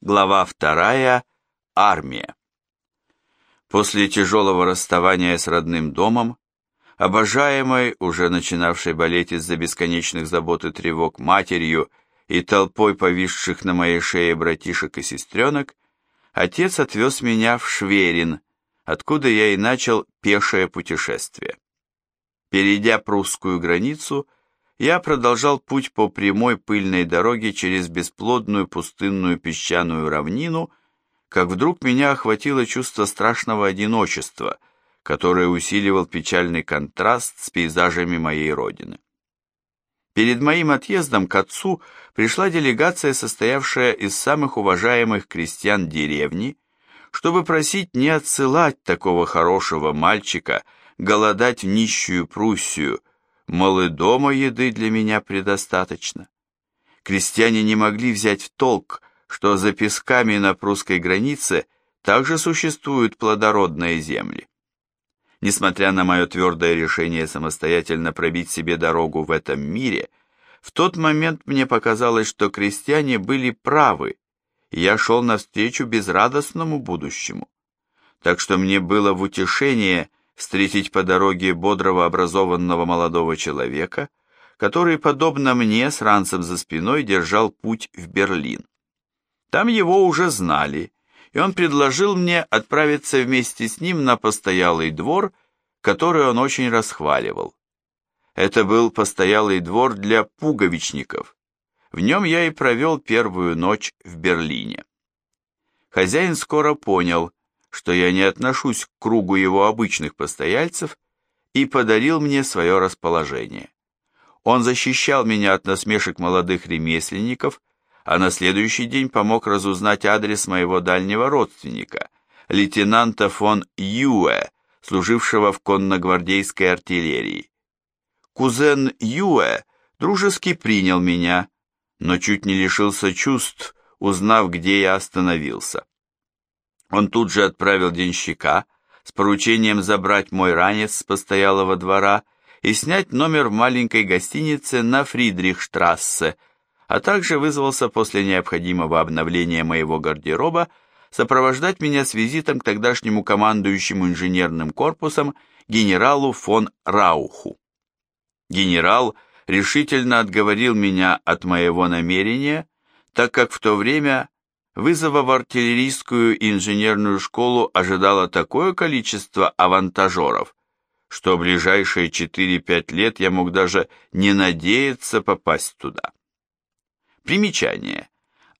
Глава вторая. Армия. После тяжелого расставания с родным домом, обожаемой, уже начинавшей болеть из-за бесконечных забот и тревог матерью и толпой повисших на моей шее братишек и сестренок, отец отвез меня в Шверин, откуда я и начал пешее путешествие. Перейдя прусскую границу, я продолжал путь по прямой пыльной дороге через бесплодную пустынную песчаную равнину, как вдруг меня охватило чувство страшного одиночества, которое усиливал печальный контраст с пейзажами моей родины. Перед моим отъездом к отцу пришла делегация, состоявшая из самых уважаемых крестьян деревни, чтобы просить не отсылать такого хорошего мальчика голодать в нищую Пруссию, мол, дома еды для меня предостаточно. Крестьяне не могли взять в толк, что за песками на прусской границе также существуют плодородные земли. Несмотря на мое твердое решение самостоятельно пробить себе дорогу в этом мире, в тот момент мне показалось, что крестьяне были правы, и я шел навстречу безрадостному будущему. Так что мне было в утешение встретить по дороге бодрого образованного молодого человека, который, подобно мне, с ранцем за спиной держал путь в Берлин. Там его уже знали, и он предложил мне отправиться вместе с ним на постоялый двор, который он очень расхваливал. Это был постоялый двор для пуговичников. В нем я и провел первую ночь в Берлине. Хозяин скоро понял, что я не отношусь к кругу его обычных постояльцев, и подарил мне свое расположение. Он защищал меня от насмешек молодых ремесленников, а на следующий день помог разузнать адрес моего дальнего родственника, лейтенанта фон Юэ, служившего в конногвардейской артиллерии. Кузен Юэ дружески принял меня, но чуть не лишился чувств, узнав, где я остановился. Он тут же отправил денщика с поручением забрать мой ранец с постоялого двора и снять номер в маленькой гостинице на Фридрихштрассе, а также вызвался после необходимого обновления моего гардероба сопровождать меня с визитом к тогдашнему командующему инженерным корпусом генералу фон Рауху. Генерал решительно отговорил меня от моего намерения, так как в то время Вызова в артиллерийскую и инженерную школу ожидало такое количество авантажеров, что ближайшие 4-5 лет я мог даже не надеяться попасть туда. Примечание.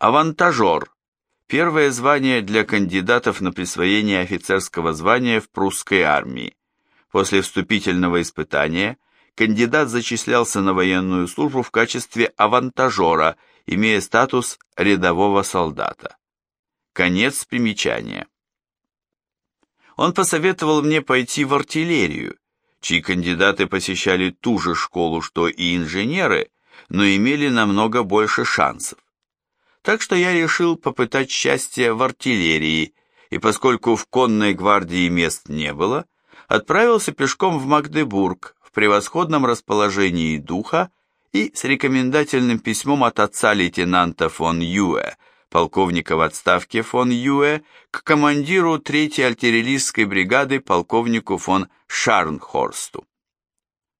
Авантажер. Первое звание для кандидатов на присвоение офицерского звания в прусской армии. После вступительного испытания кандидат зачислялся на военную службу в качестве авантажера – имея статус рядового солдата. Конец примечания. Он посоветовал мне пойти в артиллерию, чьи кандидаты посещали ту же школу, что и инженеры, но имели намного больше шансов. Так что я решил попытать счастье в артиллерии, и поскольку в конной гвардии мест не было, отправился пешком в Магдебург в превосходном расположении духа и с рекомендательным письмом от отца лейтенанта фон Юэ, полковника в отставке фон Юэ, к командиру 3-й артиллерийской бригады полковнику фон Шарнхорсту.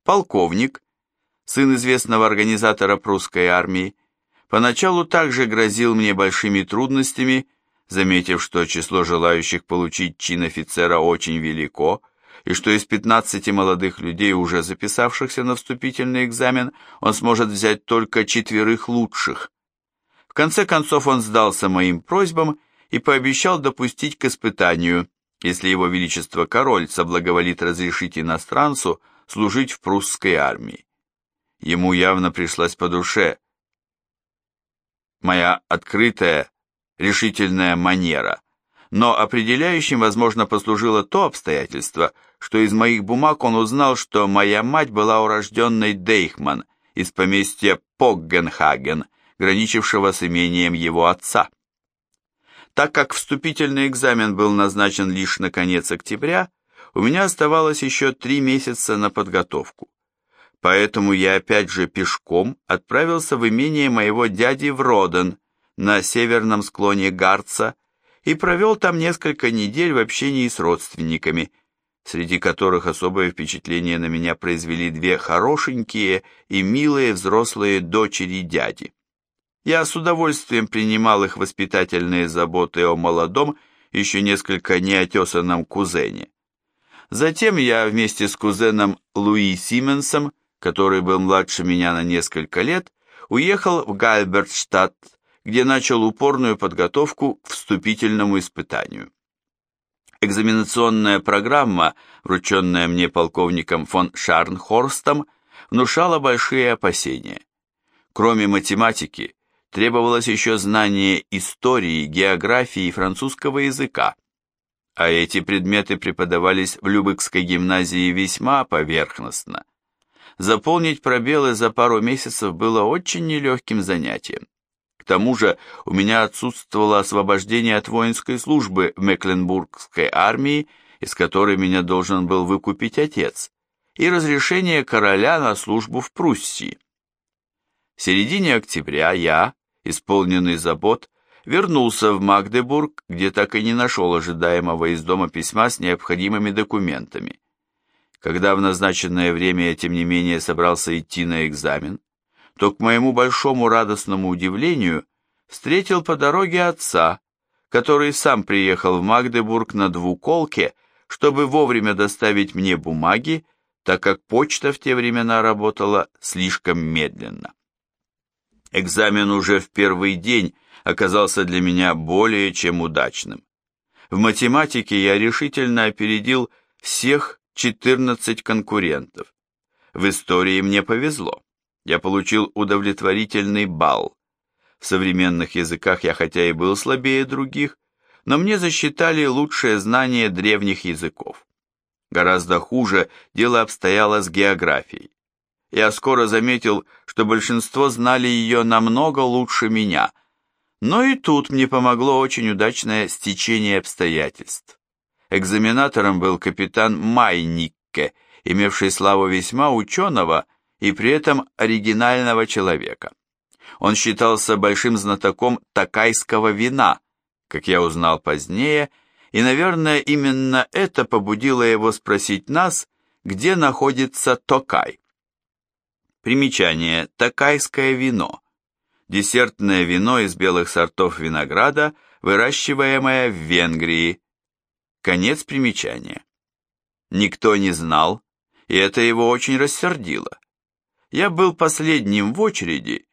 Полковник, сын известного организатора прусской армии, поначалу также грозил мне большими трудностями, заметив, что число желающих получить чин офицера очень велико, и что из 15 молодых людей, уже записавшихся на вступительный экзамен, он сможет взять только четверых лучших. В конце концов он сдался моим просьбам и пообещал допустить к испытанию, если его величество король соблаговолит разрешить иностранцу служить в прусской армии. Ему явно пришлась по душе моя открытая, решительная манера, но определяющим, возможно, послужило то обстоятельство, что из моих бумаг он узнал, что моя мать была урожденной Дейхман из поместья Поггенхаген, граничившего с имением его отца. Так как вступительный экзамен был назначен лишь на конец октября, у меня оставалось еще три месяца на подготовку. Поэтому я опять же пешком отправился в имение моего дяди в Роден, на северном склоне Гарца и провел там несколько недель в общении с родственниками, среди которых особое впечатление на меня произвели две хорошенькие и милые взрослые дочери дяди. Я с удовольствием принимал их воспитательные заботы о молодом, еще несколько неотесанном кузене. Затем я вместе с кузеном Луи Сименсом, который был младше меня на несколько лет, уехал в Гальбертштадт, где начал упорную подготовку к вступительному испытанию. Экзаменационная программа, врученная мне полковником фон Шарнхорстом, внушала большие опасения. Кроме математики, требовалось еще знание истории, географии и французского языка, а эти предметы преподавались в Любекской гимназии весьма поверхностно. Заполнить пробелы за пару месяцев было очень нелегким занятием. Тому же у меня отсутствовало освобождение от воинской службы в Мекленбургской армии, из которой меня должен был выкупить отец, и разрешение короля на службу в Пруссии. В середине октября я, исполненный забот, вернулся в Магдебург, где так и не нашел ожидаемого из дома письма с необходимыми документами. Когда в назначенное время я, тем не менее, собрался идти на экзамен, то, к моему большому радостному удивлению, встретил по дороге отца, который сам приехал в Магдебург на двуколке, чтобы вовремя доставить мне бумаги, так как почта в те времена работала слишком медленно. Экзамен уже в первый день оказался для меня более чем удачным. В математике я решительно опередил всех 14 конкурентов. В истории мне повезло. Я получил удовлетворительный балл. В современных языках я хотя и был слабее других, но мне засчитали лучшее знание древних языков. Гораздо хуже дело обстояло с географией. Я скоро заметил, что большинство знали ее намного лучше меня, но и тут мне помогло очень удачное стечение обстоятельств. Экзаменатором был капитан Майникке, имевший славу весьма ученого и при этом оригинального человека. Он считался большим знатоком такайского вина, как я узнал позднее, и, наверное, именно это побудило его спросить нас, где находится Токай. Примечание. Такайское вино. Десертное вино из белых сортов винограда, выращиваемое в Венгрии. Конец примечания. Никто не знал, и это его очень рассердило. Я был последним в очереди,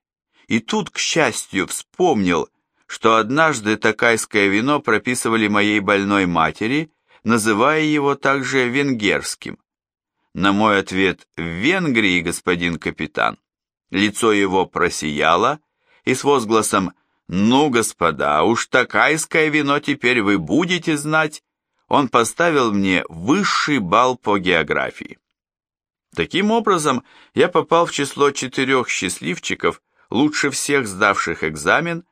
и тут, к счастью, вспомнил, что однажды такайское вино прописывали моей больной матери, называя его также венгерским. На мой ответ «В Венгрии, господин капитан», лицо его просияло, и с возгласом «Ну, господа, уж такайское вино теперь вы будете знать», он поставил мне высший балл по географии. Таким образом, я попал в число четырех счастливчиков, лучше всех сдавших экзамен,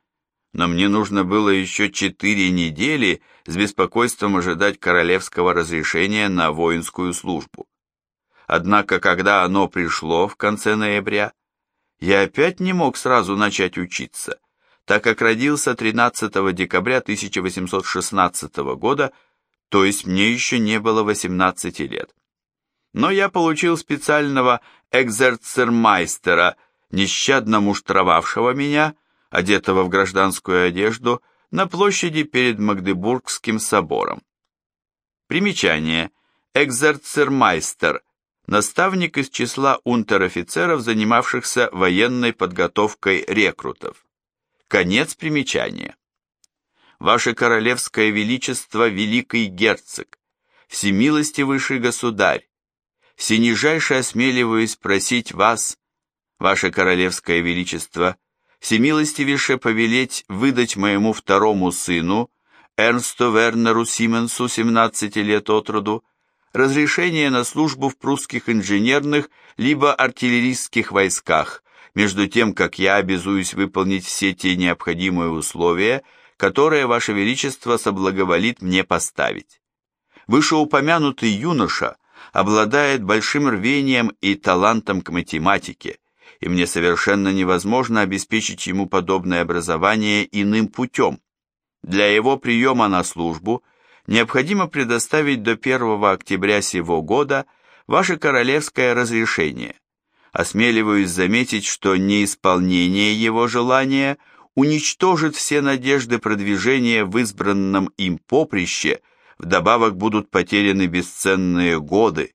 но мне нужно было еще четыре недели с беспокойством ожидать королевского разрешения на воинскую службу. Однако, когда оно пришло в конце ноября, я опять не мог сразу начать учиться, так как родился 13 декабря 1816 года, то есть мне еще не было 18 лет. Но я получил специального экзерцермайстера, нещадно муштровавшего меня, одетого в гражданскую одежду, на площади перед Магдебургским собором. Примечание. Экзерцермайстер – наставник из числа унтер-офицеров, занимавшихся военной подготовкой рекрутов. Конец примечания. Ваше Королевское Величество, Великий Герцог, Всемилостивейший Государь, всенижайше осмеливаюсь просить вас, Ваше Королевское Величество, всемилостивейше повелеть выдать моему второму сыну, Эрнсту Вернеру Сименсу, 17 лет от роду, разрешение на службу в прусских инженерных либо артиллерийских войсках, между тем, как я обязуюсь выполнить все те необходимые условия, которые Ваше Величество соблаговолит мне поставить. Вышеупомянутый юноша обладает большим рвением и талантом к математике и мне совершенно невозможно обеспечить ему подобное образование иным путем. Для его приема на службу необходимо предоставить до 1 октября сего года ваше королевское разрешение. Осмеливаюсь заметить, что неисполнение его желания уничтожит все надежды продвижения в избранном им поприще, вдобавок будут потеряны бесценные годы.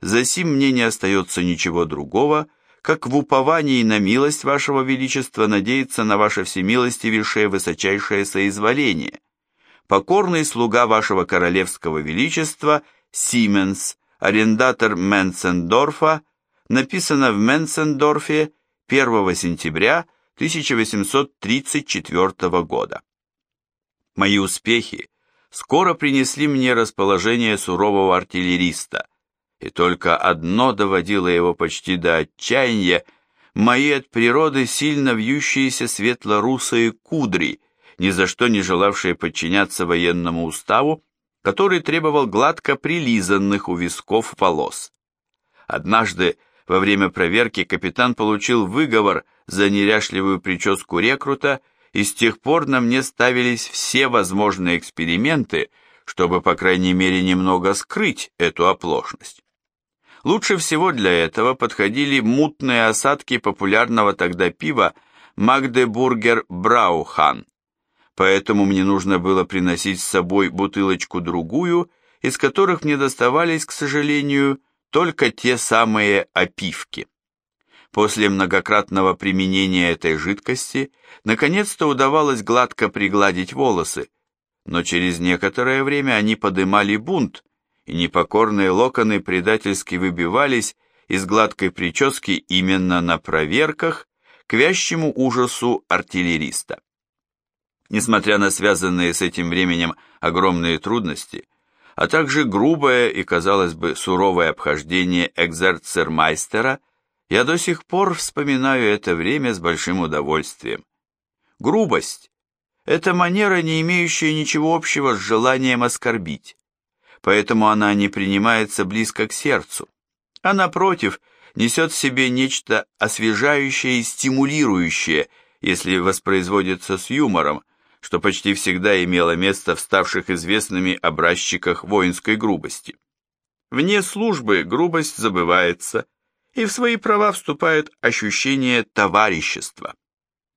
Засим мне не остается ничего другого, как в уповании на милость вашего величества надеяться на ваше всемилостивейшее высочайшее соизволение. Покорный слуга вашего королевского величества Сименс, арендатор Менцендорфа, написано в Менцендорфе 1 сентября 1834 года. Мои успехи скоро принесли мне расположение сурового артиллериста, и только одно доводило его почти до отчаяния, мои от природы сильно вьющиеся светло-русые кудри, ни за что не желавшие подчиняться военному уставу, который требовал гладко прилизанных у висков волос. Однажды во время проверки капитан получил выговор за неряшливую прическу рекрута, и с тех пор на мне ставились все возможные эксперименты, чтобы, по крайней мере, немного скрыть эту оплошность. Лучше всего для этого подходили мутные осадки популярного тогда пива Магдебургер Браухан. Поэтому мне нужно было приносить с собой бутылочку-другую, из которых мне доставались, к сожалению, только те самые опивки. После многократного применения этой жидкости наконец-то удавалось гладко пригладить волосы, но через некоторое время они подымали бунт, и непокорные локоны предательски выбивались из гладкой прически именно на проверках к вящему ужасу артиллериста. Несмотря на связанные с этим временем огромные трудности, а также грубое и, казалось бы, суровое обхождение экзерцермайстера, я до сих пор вспоминаю это время с большим удовольствием. Грубость – это манера, не имеющая ничего общего с желанием оскорбить поэтому она не принимается близко к сердцу, а напротив, несет в себе нечто освежающее и стимулирующее, если воспроизводится с юмором, что почти всегда имело место в ставших известными образчиках воинской грубости. Вне службы грубость забывается, и в свои права вступает ощущение товарищества.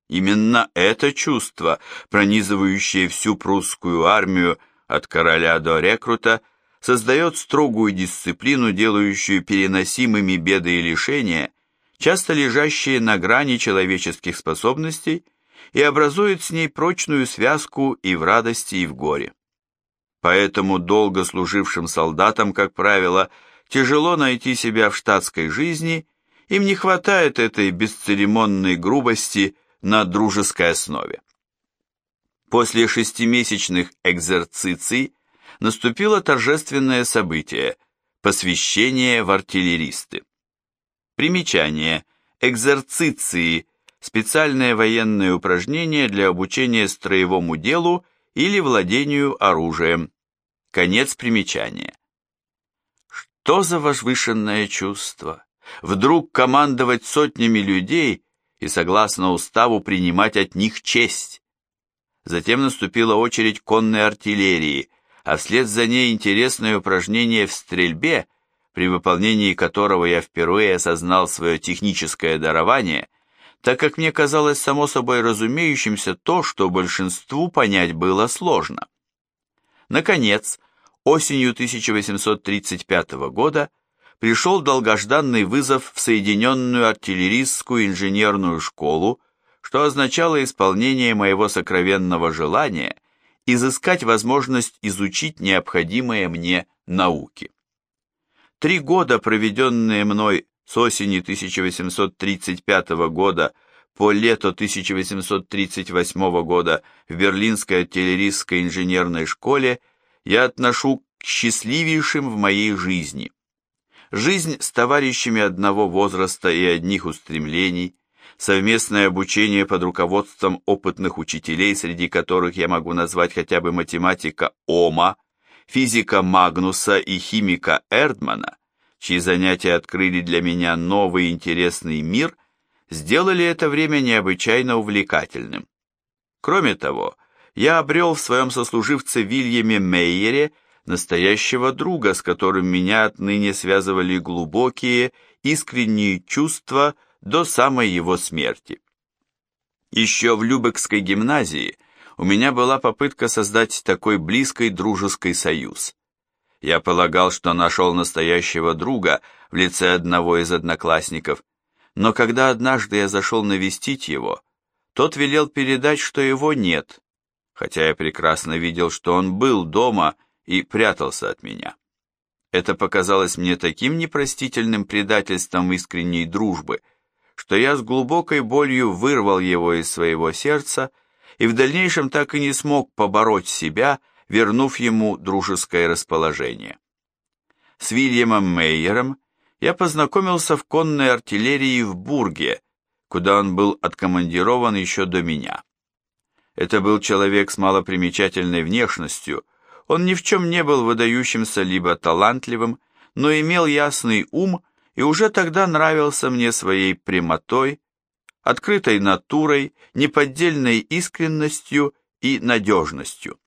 Именно это чувство, пронизывающее всю прусскую армию от короля до рекрута, создает строгую дисциплину, делающую переносимыми беды и лишения, часто лежащие на грани человеческих способностей, и образует с ней прочную связку и в радости, и в горе. Поэтому долго служившим солдатам, как правило, тяжело найти себя в штатской жизни, им не хватает этой бесцеремонной грубости на дружеской основе. После шестимесячных экзерциций наступило торжественное событие – посвящение в артиллеристы. Примечание. Экзерциции – специальное военное упражнение для обучения строевому делу или владению оружием. Конец примечания. Что за возвышенное чувство? Вдруг командовать сотнями людей и, согласно уставу, принимать от них честь. Затем наступила очередь конной артиллерии, а вслед за ней интересное упражнение в стрельбе, при выполнении которого я впервые осознал свое техническое дарование, так как мне казалось само собой разумеющимся то, что большинству понять было сложно. Наконец, осенью 1835 года пришел долгожданный вызов в Соединенную артиллерийскую инженерную школу, что означало исполнение моего сокровенного желания – изыскать возможность изучить необходимые мне науки. Три года, проведенные мной с осени 1835 года по лето 1838 года в Берлинской артиллерийской инженерной школе, я отношу к счастливейшим в моей жизни. Жизнь с товарищами одного возраста и одних устремлений, совместное обучение под руководством опытных учителей, среди которых я могу назвать хотя бы математика Ома, физика Магнуса и химика Эрдмана, чьи занятия открыли для меня новый интересный мир, сделали это время необычайно увлекательным. Кроме того, я обрел в своем сослуживце Вильяме Мейере настоящего друга, с которым меня отныне связывали глубокие, искренние чувства до самой его смерти. Еще в Любекской гимназии у меня была попытка создать такой близкий дружеский союз. Я полагал, что нашел настоящего друга в лице одного из одноклассников, но когда однажды я зашел навестить его, тот велел передать, что его нет, хотя я прекрасно видел, что он был дома и прятался от меня. Это показалось мне таким непростительным предательством искренней дружбы, что я с глубокой болью вырвал его из своего сердца и в дальнейшем так и не смог побороть себя, вернув ему дружеское расположение. С Вильямом Мейером я познакомился в конной артиллерии в Бурге, куда он был откомандирован еще до меня. Это был человек с малопримечательной внешностью, он ни в чем не был выдающимся либо талантливым, но имел ясный ум и уже тогда нравился мне своей прямотой, открытой натурой, неподдельной искренностью и надежностью.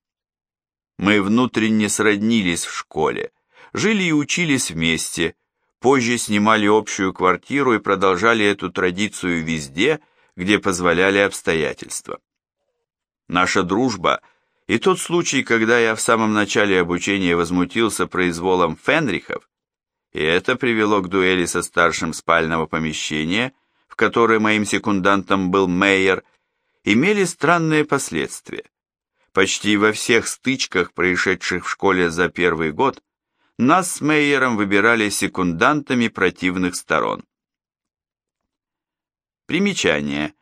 Мы внутренне сроднились в школе, жили и учились вместе, позже снимали общую квартиру и продолжали эту традицию везде, где позволяли обстоятельства. Наша дружба и тот случай, когда я в самом начале обучения возмутился произволом Фенрихов, и это привело к дуэли со старшим спального помещения, в которое моим секундантом был Мейер, имели странные последствия. Почти во всех стычках, происшедших в школе за первый год, нас с Мейером выбирали секундантами противных сторон. Примечание.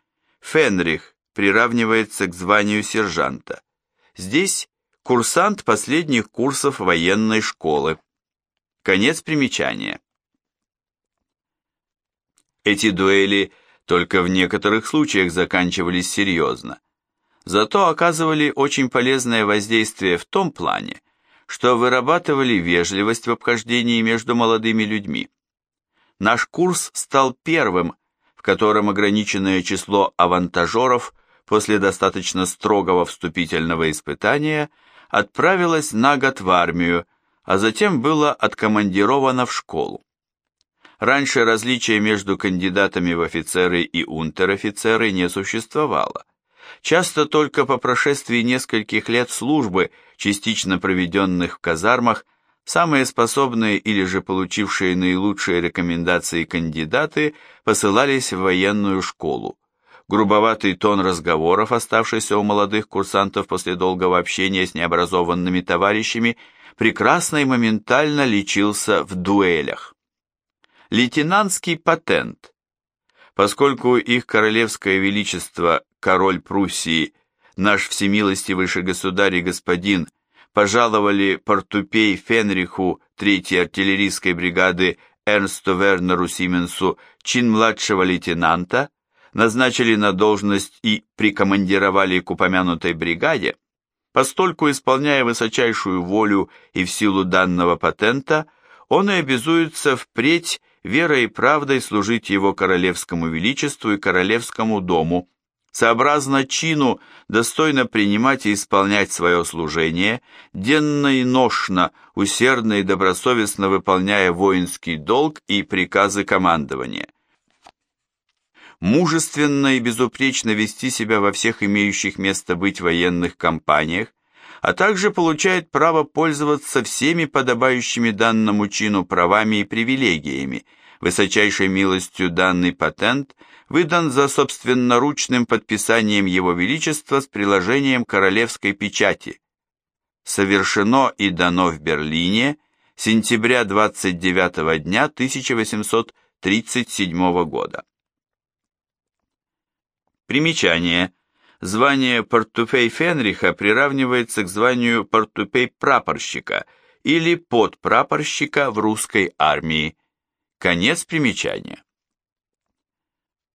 Фенрих приравнивается к званию сержанта. Здесь курсант последних курсов военной школы. Конец примечания. Эти дуэли только в некоторых случаях заканчивались серьезно. Зато оказывали очень полезное воздействие в том плане, что вырабатывали вежливость в обхождении между молодыми людьми. Наш курс стал первым, в котором ограниченное число авантажеров после достаточно строгого вступительного испытания отправилась на год в армию, а затем было откомандировано в школу. Раньше различия между кандидатами в офицеры и унтер-офицеры не существовало. Часто только по прошествии нескольких лет службы, частично проведенных в казармах, самые способные или же получившие наилучшие рекомендации кандидаты посылались в военную школу. Грубоватый тон разговоров, оставшийся у молодых курсантов после долгого общения с необразованными товарищами, прекрасно и моментально лечился в дуэлях. Лейтенантский патент. Поскольку их королевское величество, король Пруссии, наш всемилостивейший государь и господин, пожаловали портупей Фенриху третьей артиллерийской бригады Эрнсту Вернеру Сименсу чин младшего лейтенанта, назначили на должность и прикомандировали к упомянутой бригаде, постольку исполняя высочайшую волю и в силу данного патента, он и обязуется впредь верой и правдой служить его королевскому величеству и королевскому дому, сообразно чину достойно принимать и исполнять свое служение, денно и ношно, усердно и добросовестно выполняя воинский долг и приказы командования – мужественно и безупречно вести себя во всех имеющих место быть военных компаниях, а также получает право пользоваться всеми подобающими данному чину правами и привилегиями. Высочайшей милостью данный патент выдан за собственноручным подписанием Его Величества с приложением королевской печати. Совершено и дано в Берлине сентября 29 дня 1837 года. Примечание. Звание портупей Фенриха приравнивается к званию портупей прапорщика или подпрапорщика в русской армии. Конец примечания.